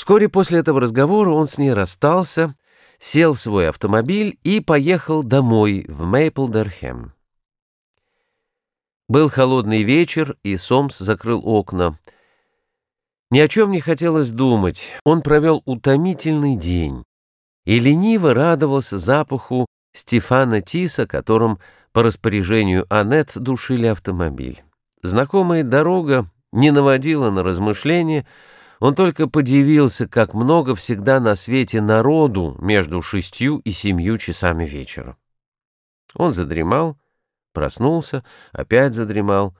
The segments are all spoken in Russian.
Вскоре после этого разговора он с ней расстался, сел в свой автомобиль и поехал домой, в Мейплдерхэм. Был холодный вечер, и Сомс закрыл окна. Ни о чем не хотелось думать. Он провел утомительный день и лениво радовался запаху Стефана Тиса, которым по распоряжению Аннет душили автомобиль. Знакомая дорога не наводила на размышления, он только подивился, как много всегда на свете народу между шестью и семью часами вечера. Он задремал, проснулся, опять задремал.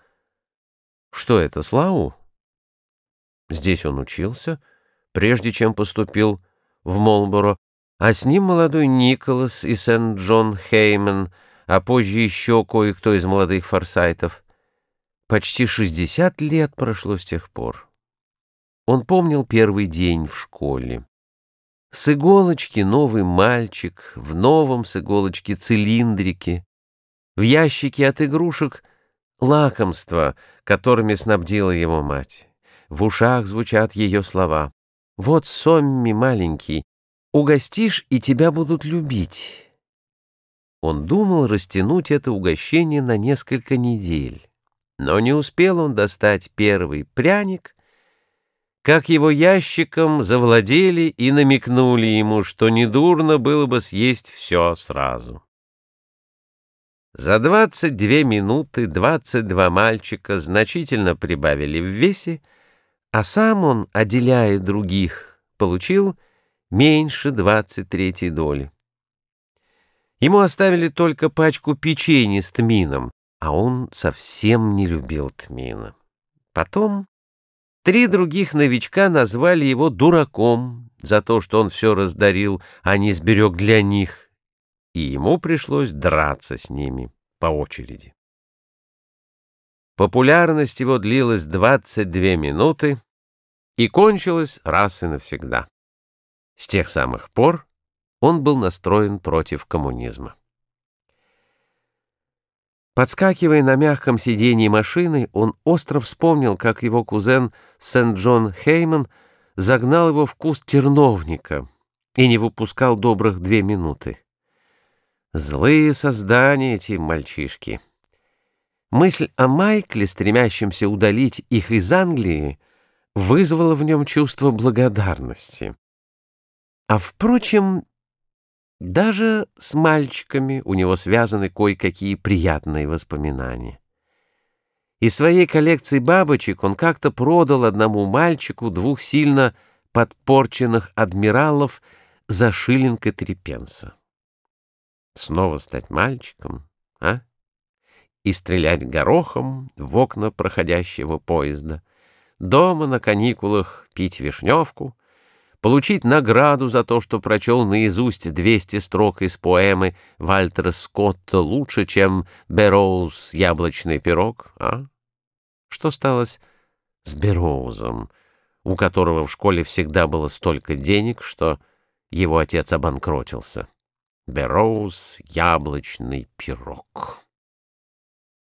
Что это, Слау? Здесь он учился, прежде чем поступил в Молборо, а с ним молодой Николас и Сент-Джон Хеймен, а позже еще кое-кто из молодых форсайтов. Почти шестьдесят лет прошло с тех пор. Он помнил первый день в школе. С иголочки новый мальчик, в новом с иголочки цилиндрике, в ящике от игрушек лакомства, которыми снабдила его мать. В ушах звучат ее слова. «Вот Сомми маленький, угостишь, и тебя будут любить». Он думал растянуть это угощение на несколько недель. Но не успел он достать первый пряник — как его ящиком завладели и намекнули ему, что недурно было бы съесть все сразу. За 22 минуты 22 мальчика значительно прибавили в весе, а сам он, отделяя других, получил меньше 23 доли. Ему оставили только пачку печенья с тмином, а он совсем не любил тмина. Потом Три других новичка назвали его дураком за то, что он все раздарил, а не сберег для них, и ему пришлось драться с ними по очереди. Популярность его длилась 22 минуты и кончилась раз и навсегда. С тех самых пор он был настроен против коммунизма. Подскакивая на мягком сиденье машины, он остро вспомнил, как его кузен Сент-Джон Хейман загнал его в куст терновника и не выпускал добрых две минуты. Злые создания эти мальчишки. Мысль о Майкле, стремящемся удалить их из Англии, вызвала в нем чувство благодарности. А, впрочем, даже с мальчиками у него связаны кое-какие приятные воспоминания. Из своей коллекции бабочек он как-то продал одному мальчику двух сильно подпорченных адмиралов за шиллинг и три. Снова стать мальчиком, а? И стрелять горохом в окна проходящего поезда. Дома на каникулах пить вишневку, получить награду за то, что прочел наизусть 200 строк из поэмы Вальтера Скотта лучше, чем Бероуз «Яблочный пирог», а? Что сталось с Бероузом, у которого в школе всегда было столько денег, что его отец обанкротился? Бероуз «Яблочный пирог».